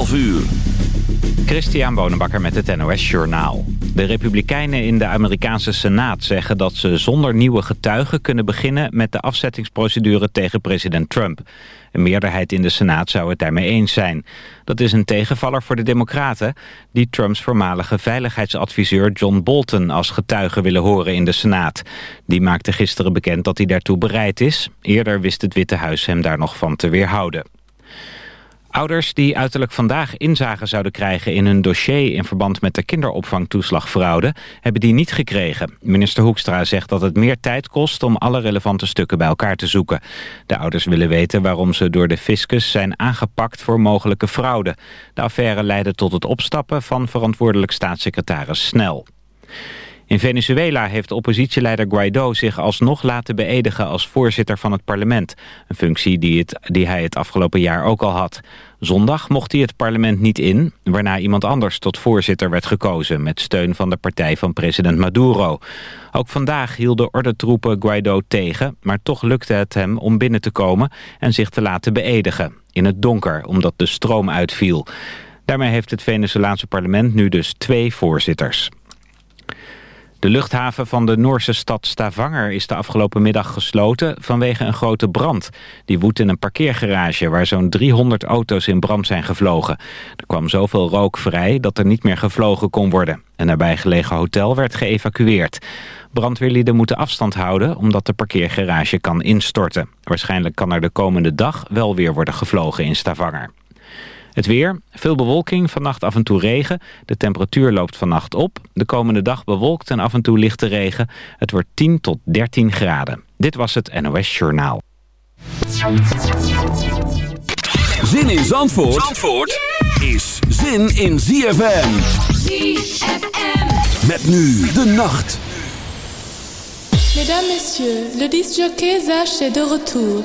11 uur. Christian Bonenbakker met het NOS Journaal. De Republikeinen in de Amerikaanse Senaat zeggen dat ze zonder nieuwe getuigen kunnen beginnen met de afzettingsprocedure tegen president Trump. Een meerderheid in de Senaat zou het daarmee eens zijn. Dat is een tegenvaller voor de Democraten... die Trumps voormalige veiligheidsadviseur John Bolton als getuige willen horen in de Senaat. Die maakte gisteren bekend dat hij daartoe bereid is. Eerder wist het Witte Huis hem daar nog van te weerhouden. Ouders die uiterlijk vandaag inzagen zouden krijgen in hun dossier... in verband met de kinderopvangtoeslagfraude, hebben die niet gekregen. Minister Hoekstra zegt dat het meer tijd kost om alle relevante stukken bij elkaar te zoeken. De ouders willen weten waarom ze door de fiscus zijn aangepakt voor mogelijke fraude. De affaire leidde tot het opstappen van verantwoordelijk staatssecretaris Snel. In Venezuela heeft oppositieleider Guaido zich alsnog laten beëdigen als voorzitter van het parlement. Een functie die, hij het afgelopen jaar ook al had. Zondag mocht hij het parlement niet in, waarna iemand anders tot voorzitter werd gekozen... met steun van de partij van president Maduro. Ook vandaag hielden ordentroepen Guaido tegen, maar toch lukte het hem om binnen te komen... en zich te laten beëdigen, in het donker, omdat de stroom uitviel. Daarmee heeft het Venezolaanse parlement nu dus twee voorzitters. De luchthaven van de Noorse stad Stavanger is de afgelopen middag gesloten vanwege een grote brand. Die woedt in een parkeergarage waar zo'n 300 auto's in brand zijn gevlogen. Er kwam zoveel rook vrij dat er niet meer gevlogen kon worden. Een nabijgelegen hotel werd geëvacueerd. Brandweerlieden moeten afstand houden omdat de parkeergarage kan instorten. Waarschijnlijk kan er de komende dag wel weer worden gevlogen in Stavanger. Het weer, veel bewolking, vannacht af en toe regen. De temperatuur loopt vannacht op. De komende dag bewolkt en af en toe lichte regen. Het wordt 10 tot 13 graden. Dit was het NOS Journaal. Zin in Zandvoort, Zandvoort is zin in ZFM. ZFM. Met nu de nacht. Mesdames, Messieurs, le disjockey Zach est de retour.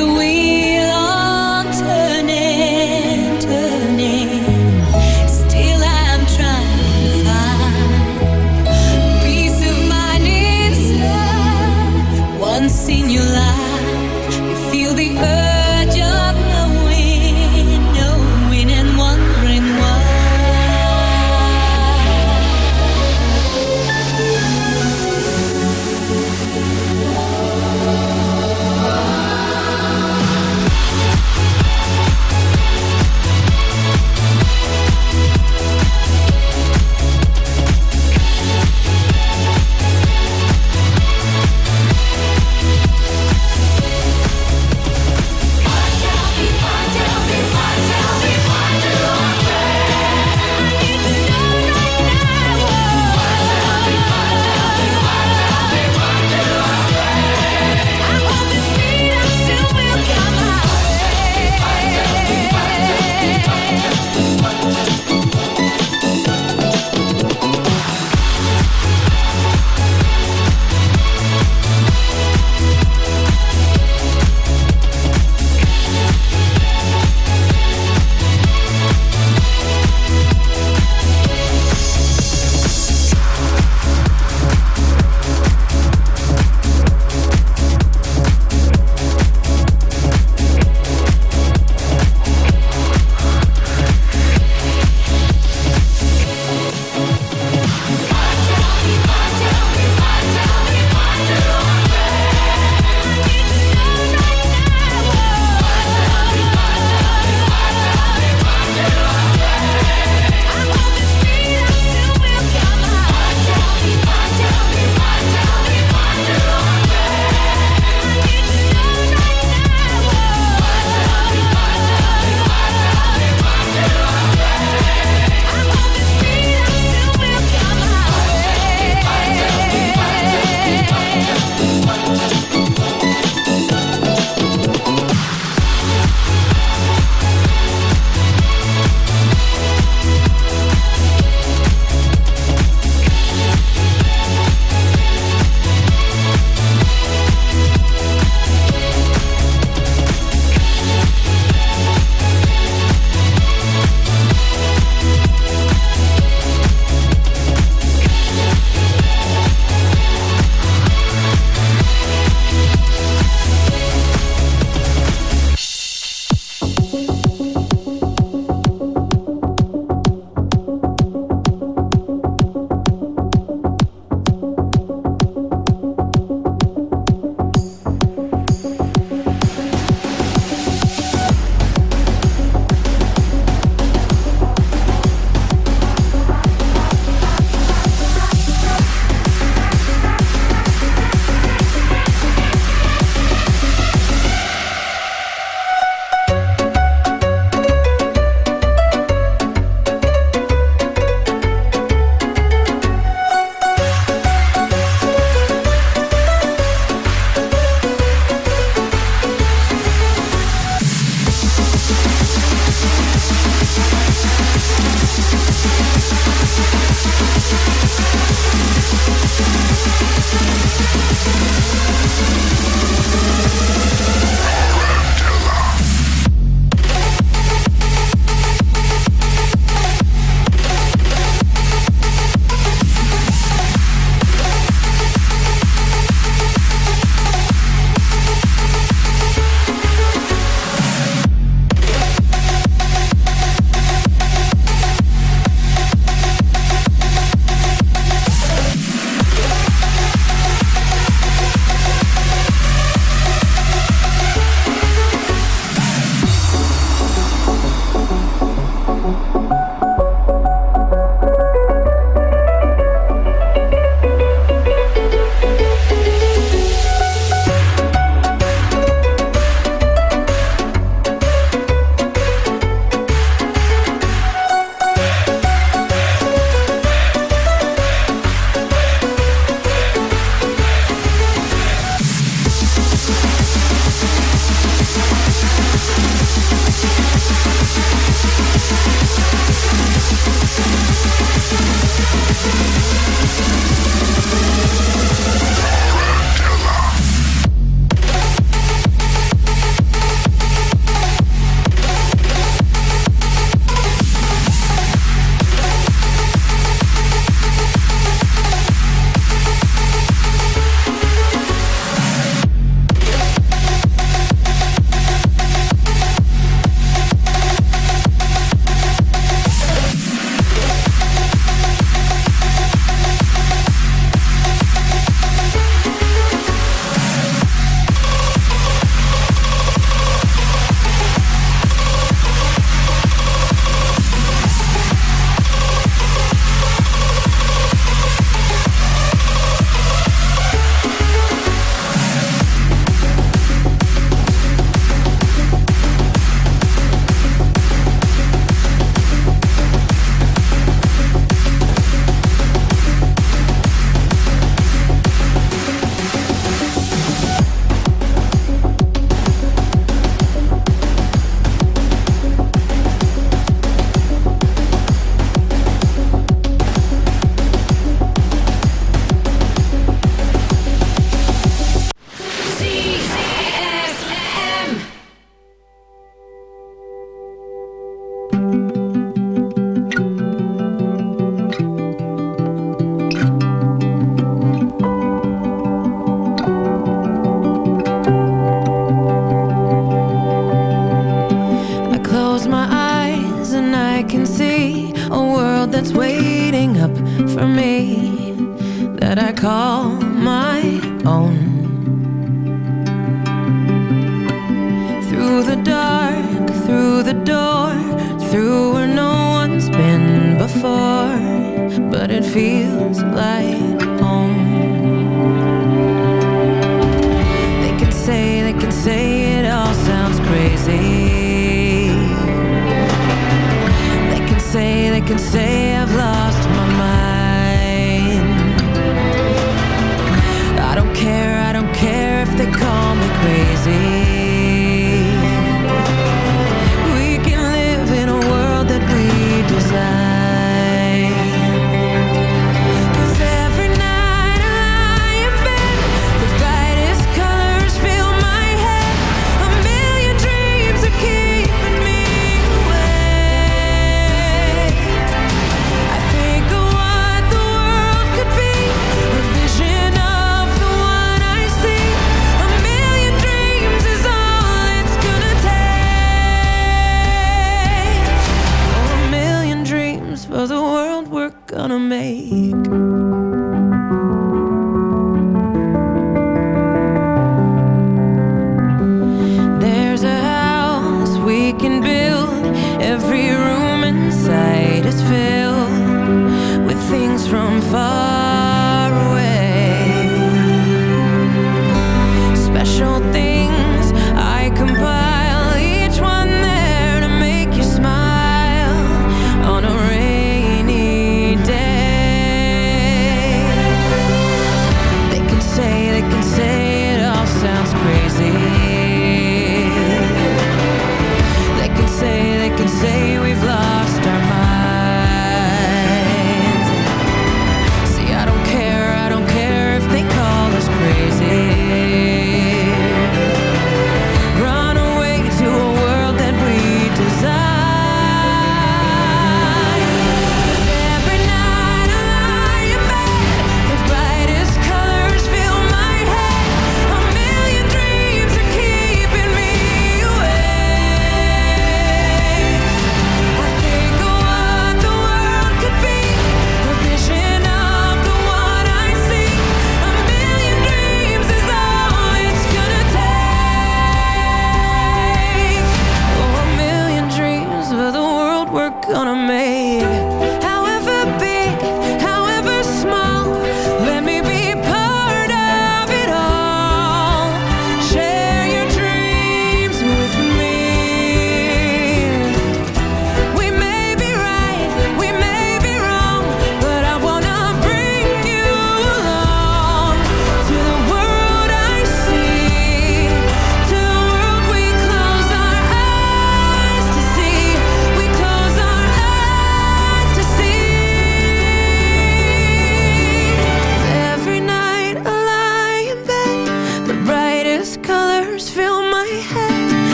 We.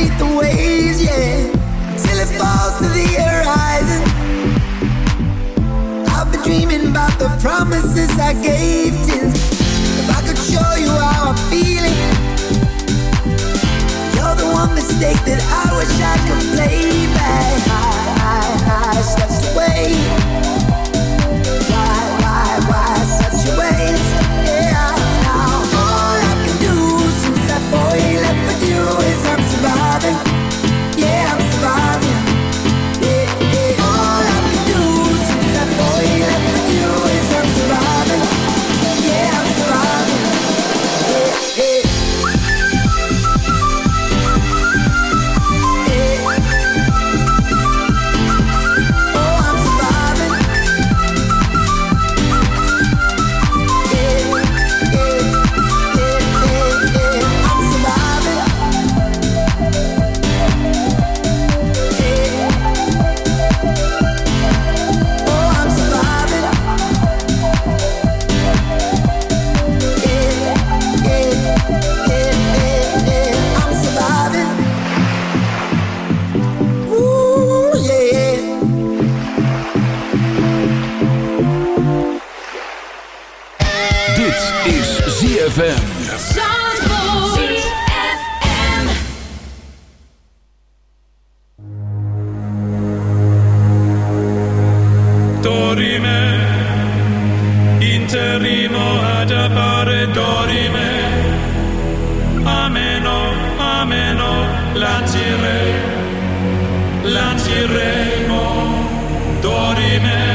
beneath the waves, yeah, till it falls to the horizon. I've been dreaming about the promises I gave to. If I could show you how I'm feeling, you're the one mistake that I wish I could play back. I, I, I stepped away. lanciremo, lanciremo, dorime.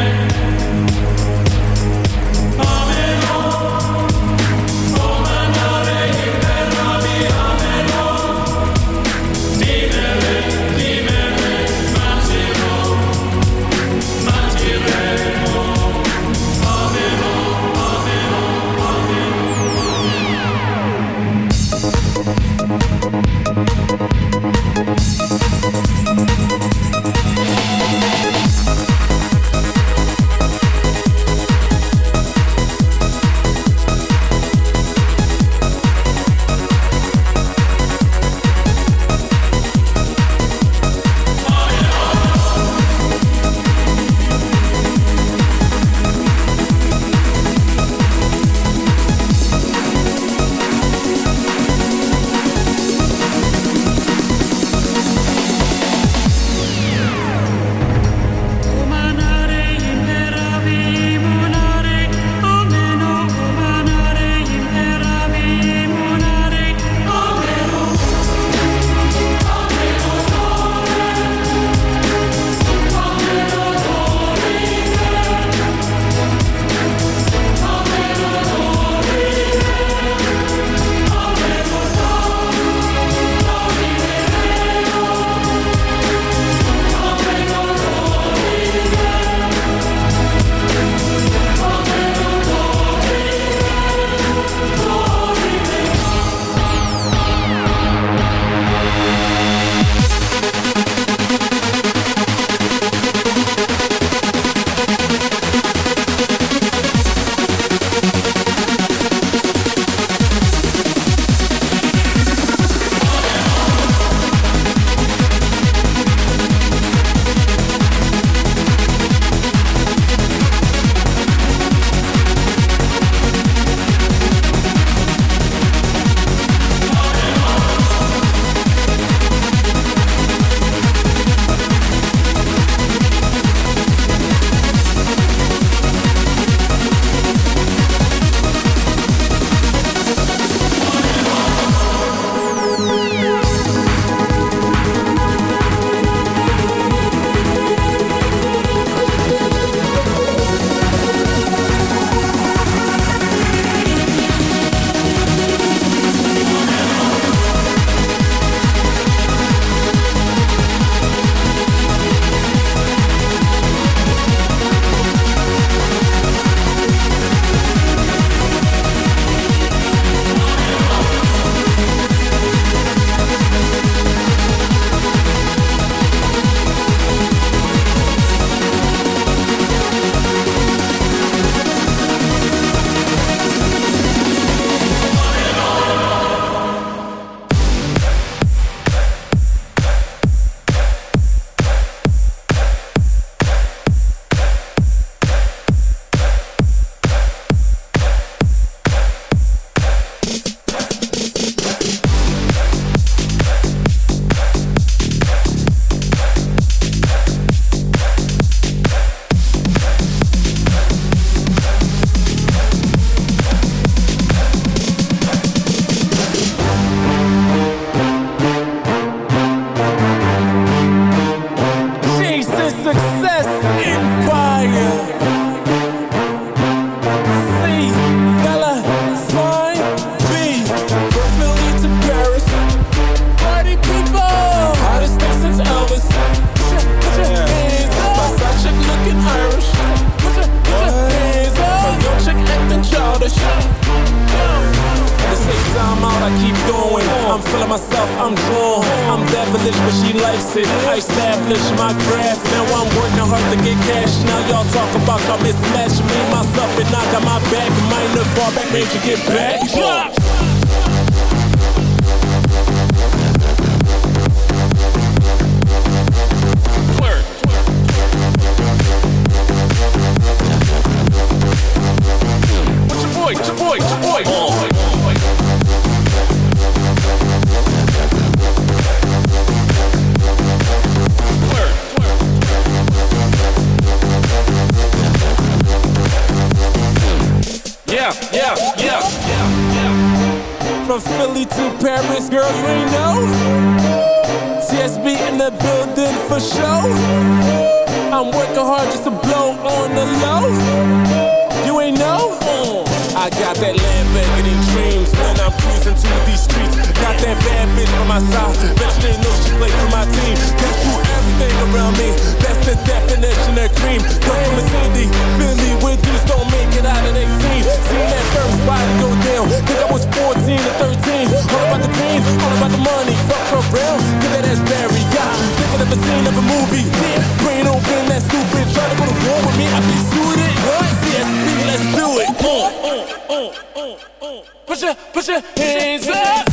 Put your, put your hands up.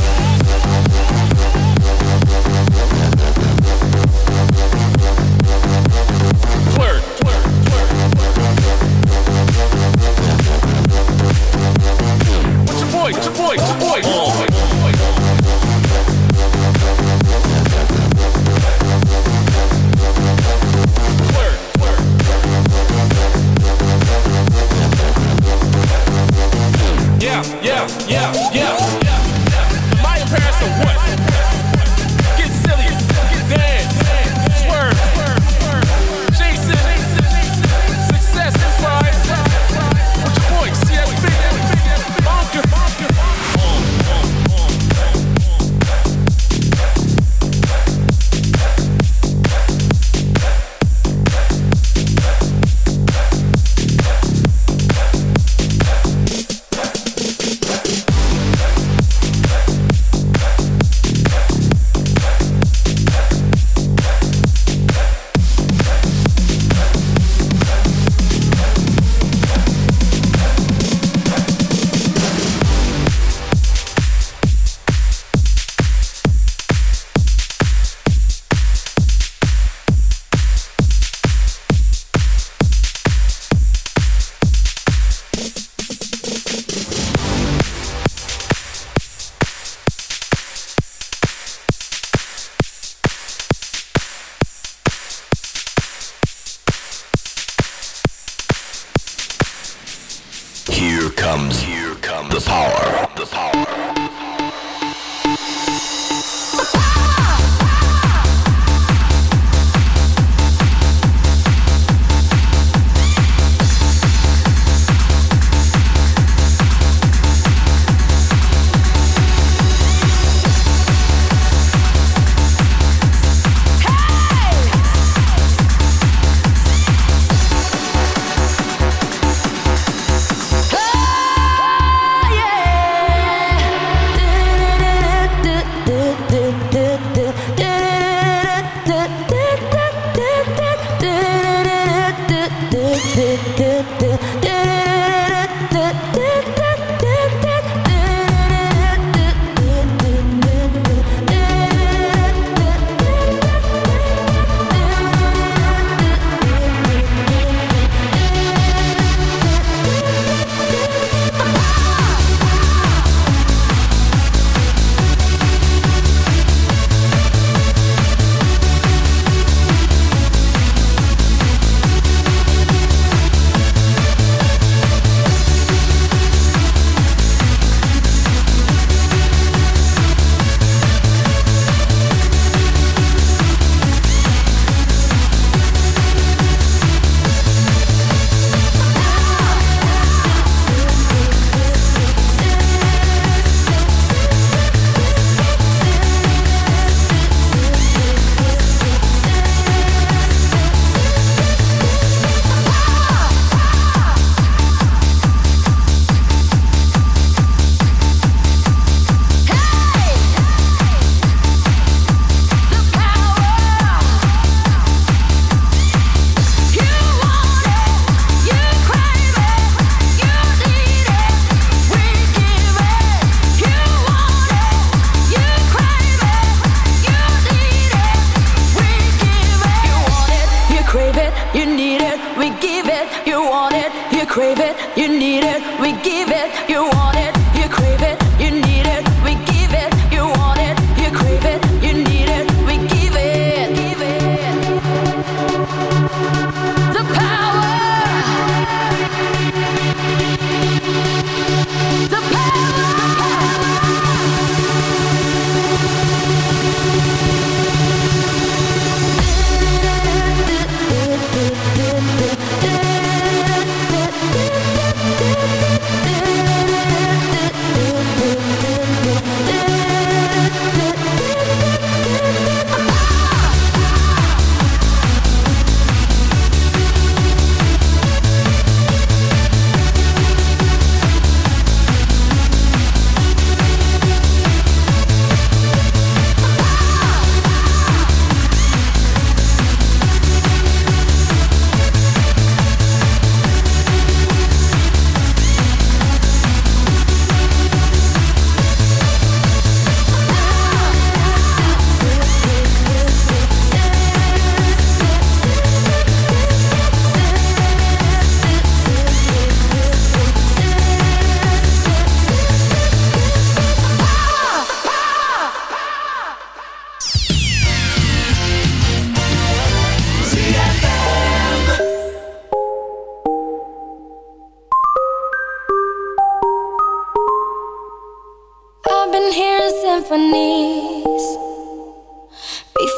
Boy, boy, boy. Oh. yeah, yeah, yeah, yeah. My parents are what?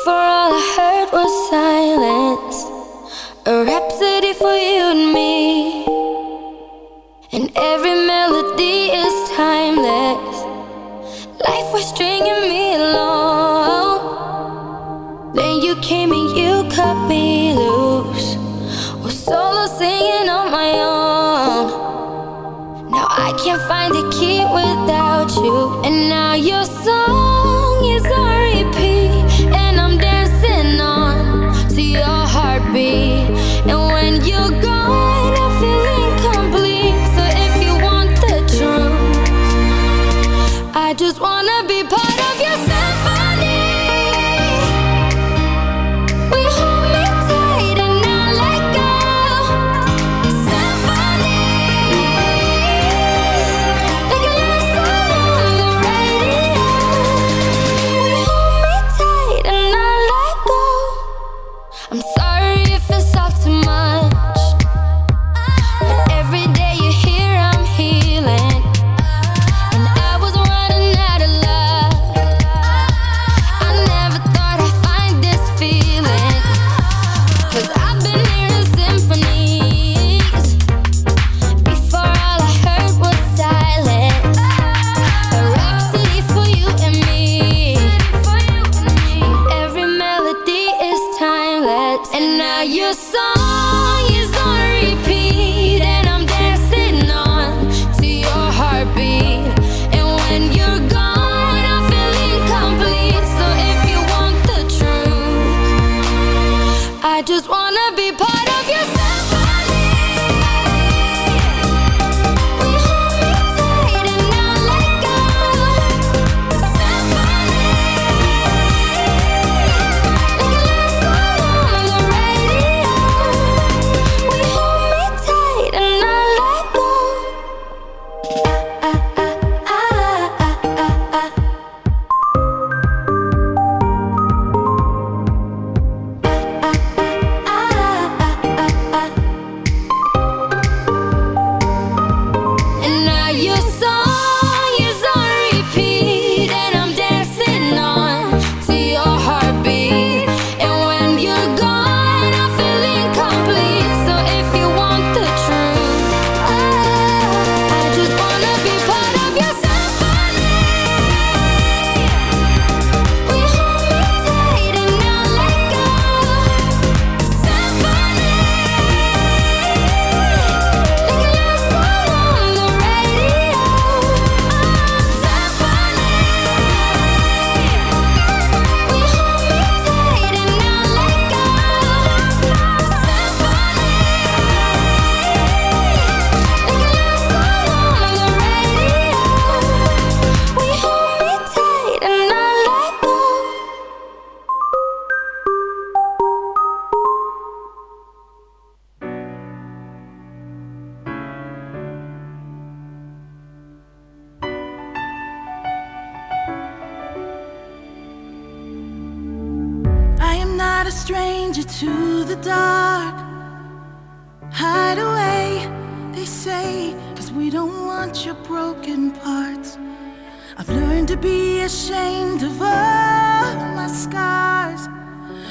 Before all I heard was silence.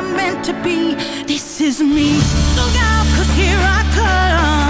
I'm meant to be. This is me. Look out, cause here I come.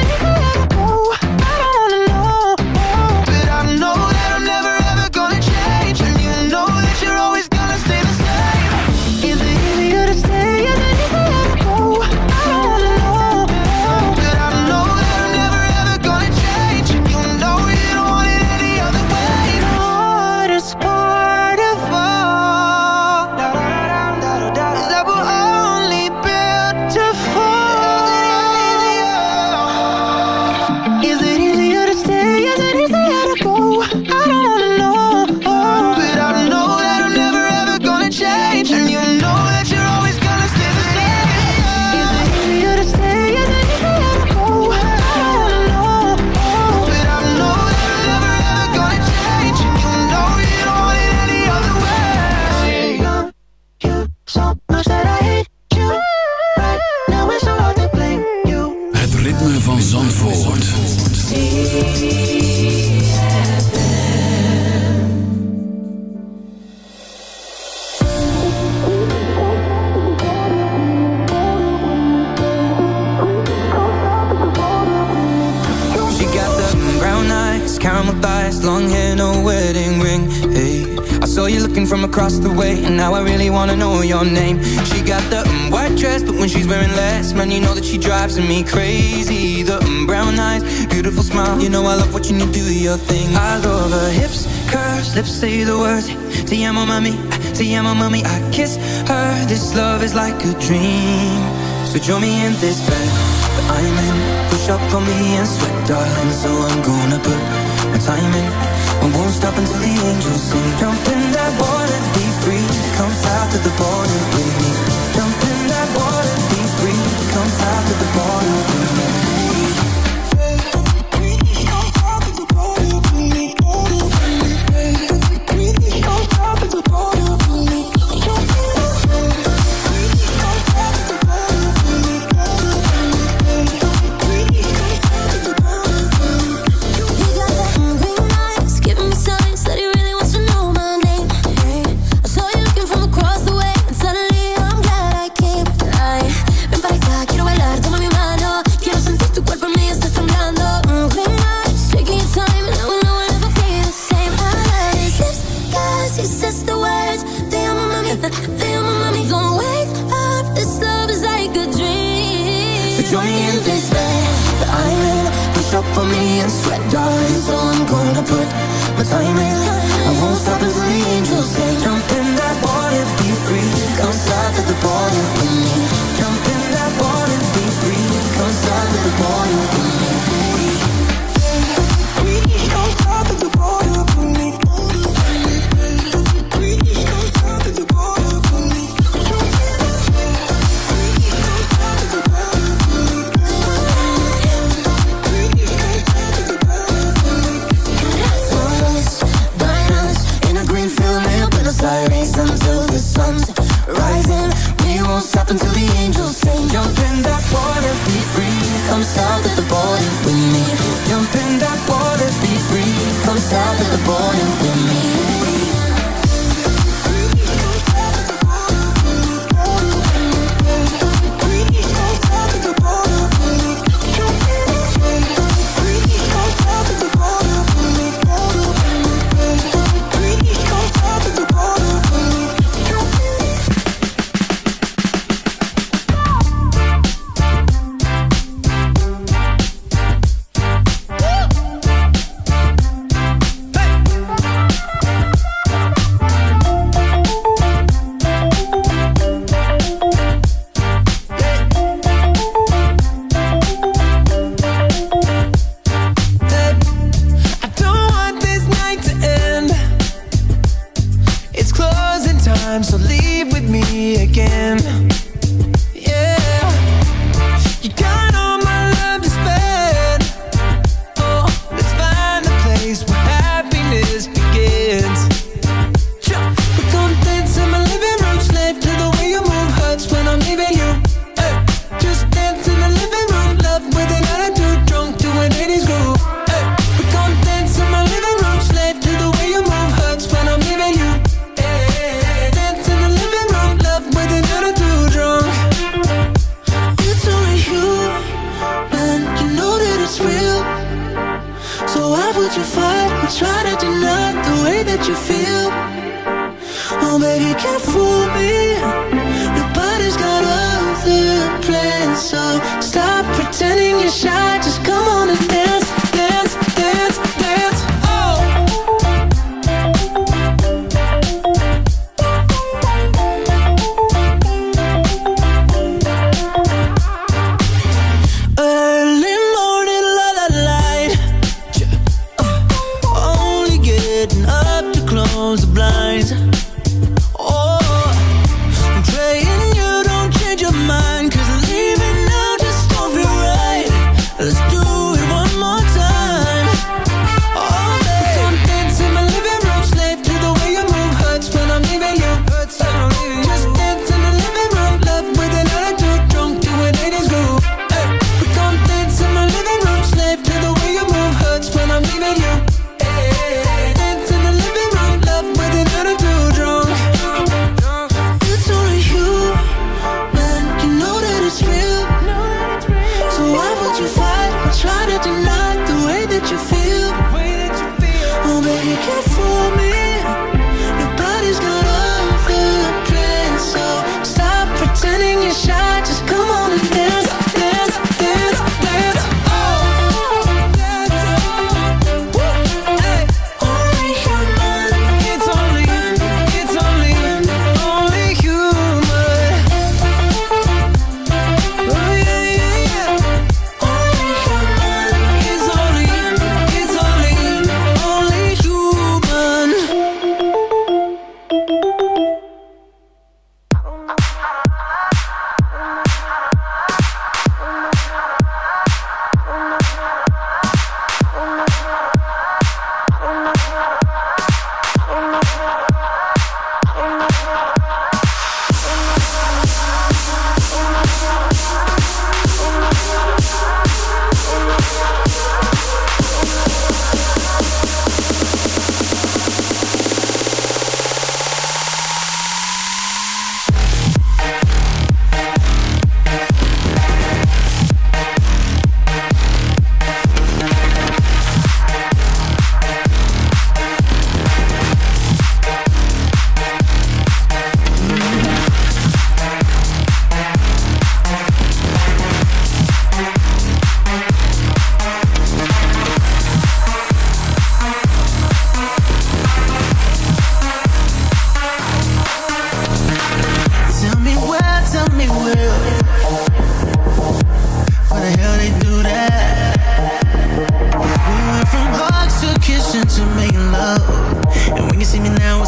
See llamo mami, te llamo mami I kiss her, this love is like a dream. So join me in this bed. That I'm in Push up on me and sweat darling. So I'm gonna put my time in. I won't stop until the angels sing. Jump in that water, be free. Come south to the border with me. Jump in that water, be free. Come south to the border with me. time, so leave with me again.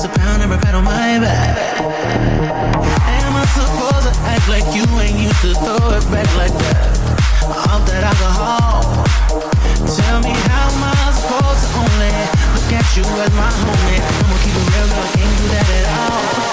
a pound and repent on my back. Am I supposed to act like you ain't used to throw it back like that? Off that alcohol. Tell me how am I supposed to only look at you as my homie? I'ma keep it real, girl, can't do that at all.